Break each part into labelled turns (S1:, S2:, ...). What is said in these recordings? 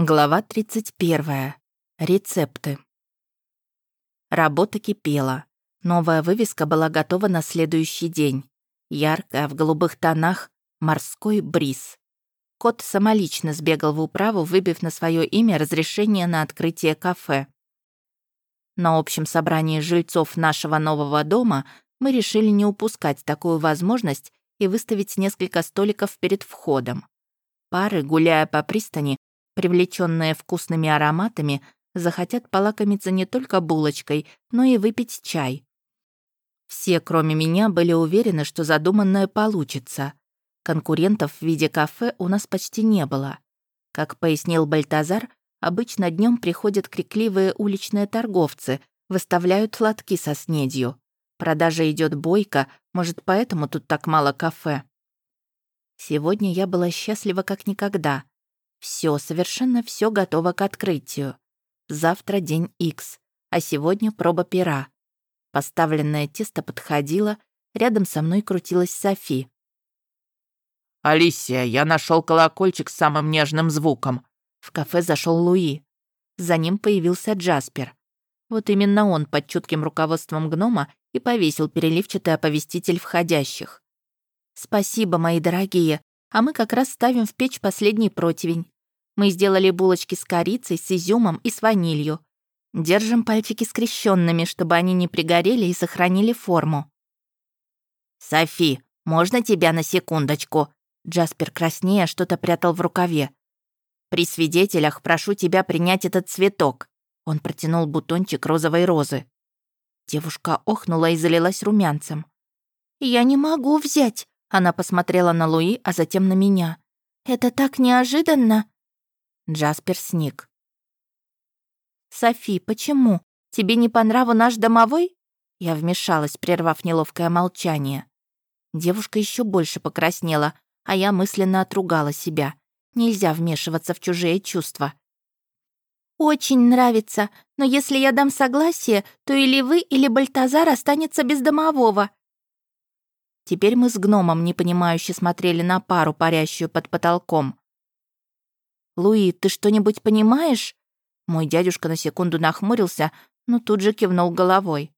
S1: Глава 31. Рецепты. Работа кипела. Новая вывеска была готова на следующий день. Яркая, в голубых тонах, морской бриз. Кот самолично сбегал в управу, выбив на свое имя разрешение на открытие кафе. На общем собрании жильцов нашего нового дома мы решили не упускать такую возможность и выставить несколько столиков перед входом. Пары, гуляя по пристани, привлеченные вкусными ароматами, захотят полакомиться не только булочкой, но и выпить чай. Все, кроме меня, были уверены, что задуманное получится. Конкурентов в виде кафе у нас почти не было. Как пояснил Бальтазар, обычно днем приходят крикливые уличные торговцы, выставляют лотки со снедью. Продажа идет бойко, может, поэтому тут так мало кафе. Сегодня я была счастлива как никогда. Все, совершенно все готово к открытию. Завтра день X, а сегодня проба пера. Поставленное тесто подходило, рядом со мной крутилась Софи.
S2: «Алисия, я нашел колокольчик с самым нежным звуком».
S1: В кафе зашел Луи. За ним появился Джаспер. Вот именно он под чутким руководством гнома и повесил переливчатый оповеститель входящих. «Спасибо, мои дорогие а мы как раз ставим в печь последний противень. Мы сделали булочки с корицей, с изюмом и с ванилью. Держим пальчики скрещенными, чтобы они не пригорели и сохранили форму.
S3: «Софи, можно тебя на секундочку?» Джаспер краснея что-то прятал в рукаве. «При свидетелях прошу тебя принять этот цветок». Он протянул бутончик розовой розы.
S1: Девушка охнула и залилась румянцем. «Я не могу взять. Она посмотрела на Луи, а затем на меня. «Это так неожиданно!» Джаспер сник. «Софи, почему? Тебе не по нраву наш домовой?» Я вмешалась, прервав неловкое молчание. Девушка еще больше покраснела, а я мысленно отругала себя. Нельзя вмешиваться в чужие чувства. «Очень нравится, но если я дам согласие, то или вы, или Бальтазар останется без домового», Теперь мы с гномом непонимающе смотрели на пару, парящую под потолком. «Луи, ты что-нибудь понимаешь?» Мой дядюшка на секунду нахмурился, но тут же кивнул головой.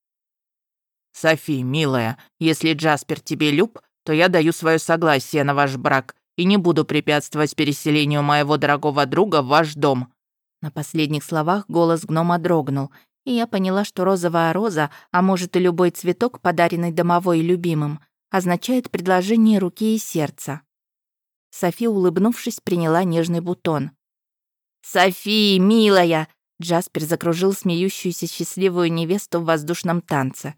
S2: «Софи, милая, если Джаспер тебе люб, то я даю свое согласие на ваш брак и не буду препятствовать переселению моего дорогого друга в ваш дом».
S1: На последних словах голос гнома дрогнул, и я поняла, что розовая роза, а может и любой цветок, подаренный домовой любимым, означает предложение руки и сердца. Софи, улыбнувшись, приняла нежный бутон.
S3: «Софи, милая!»
S1: Джаспер закружил смеющуюся счастливую невесту в воздушном танце.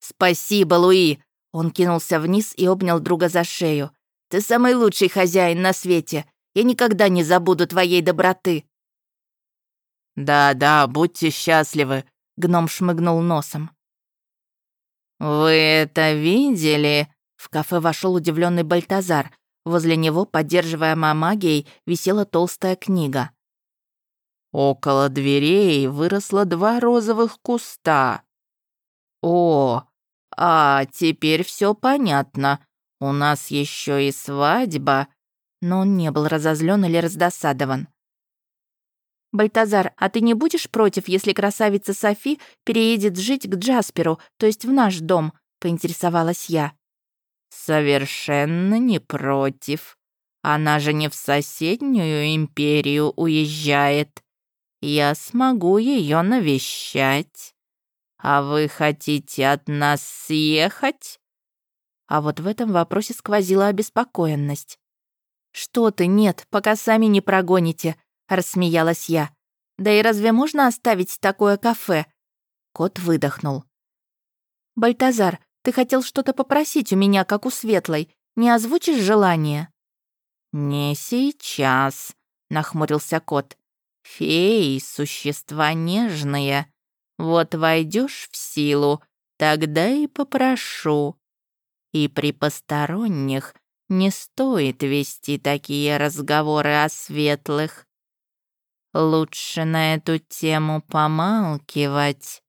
S3: «Спасибо, Луи!» Он кинулся вниз и обнял друга за шею. «Ты самый лучший хозяин на свете. Я никогда не забуду твоей доброты».
S2: «Да-да, будьте счастливы», —
S1: гном шмыгнул носом.
S2: «Вы это видели?»
S1: В кафе вошел удивленный Бальтазар. Возле него, поддерживаемая магией, висела толстая книга.
S2: «Около дверей выросло два розовых куста». «О, а теперь все понятно. У нас еще и свадьба».
S1: Но он не был разозлен или раздосадован. «Бальтазар, а ты не будешь против, если красавица Софи переедет жить к Джасперу, то есть в наш дом?» — поинтересовалась я.
S2: «Совершенно не против. Она же не в соседнюю империю уезжает. Я смогу ее навещать. А вы хотите от нас съехать?»
S1: А вот в этом вопросе сквозила обеспокоенность. «Что ты, нет, пока сами не прогоните», рассмеялась я. «Да и разве можно оставить такое кафе?» Кот выдохнул. «Бальтазар, ты хотел что-то попросить у меня, как у Светлой. Не озвучишь желание?»
S2: «Не сейчас», — нахмурился кот. «Феи — существа нежные. Вот войдешь в силу, тогда и попрошу. И при посторонних не стоит вести такие разговоры о светлых. Лучше на эту тему помалкивать.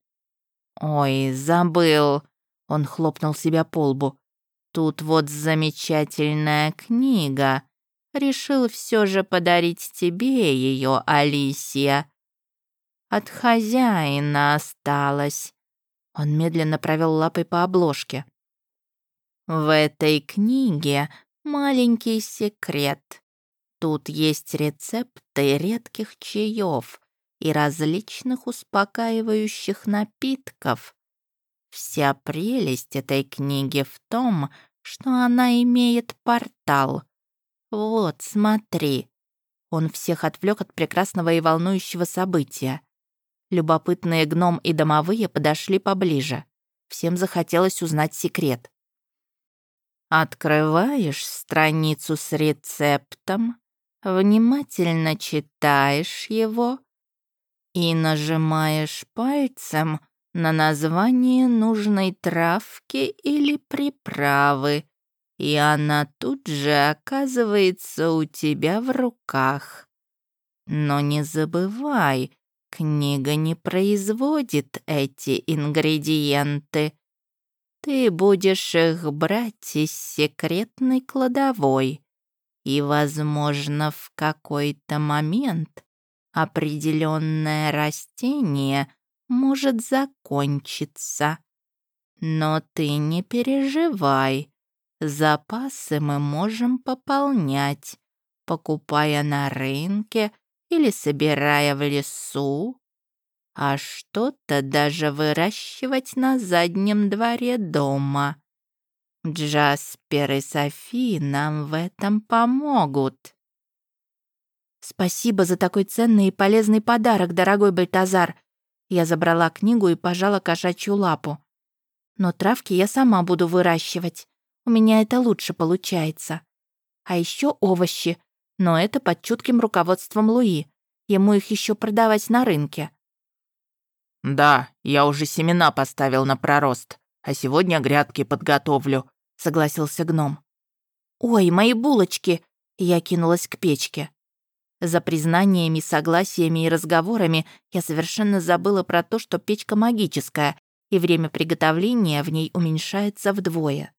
S2: Ой, забыл. Он хлопнул себя по лбу. Тут вот замечательная книга.
S3: решил все же подарить тебе ее, Алисия. От хозяина осталось. Он медленно провел лапой по обложке. В этой книге маленький секрет. Тут есть рецепты редких чаев и различных успокаивающих напитков. Вся прелесть этой книги в том, что она имеет портал. Вот, смотри. Он всех отвлек от прекрасного и волнующего события. Любопытные гном и домовые подошли поближе. Всем захотелось узнать секрет. Открываешь страницу с рецептом, внимательно читаешь его и нажимаешь пальцем на название нужной травки или приправы, и она тут же оказывается у тебя в руках. Но не забывай, книга не производит эти ингредиенты. Ты будешь их брать из секретной кладовой, и, возможно, в какой-то момент определенное растение может закончиться. Но ты не переживай, запасы мы можем пополнять, покупая на рынке или собирая в лесу, а что-то даже выращивать на заднем дворе дома. Джаспер и Софи нам в этом помогут. Спасибо за такой ценный и полезный подарок, дорогой Бальтазар. Я забрала книгу и пожала кошачью лапу. Но травки я сама буду выращивать. У меня это лучше получается. А еще овощи, но это под чутким руководством Луи. Ему их еще продавать на рынке.
S2: «Да, я уже семена поставил на пророст, а сегодня грядки подготовлю», — согласился гном.
S3: «Ой, мои булочки!» — я кинулась к печке. За признаниями, согласиями и разговорами я совершенно забыла про то, что печка магическая, и время приготовления в ней уменьшается вдвое.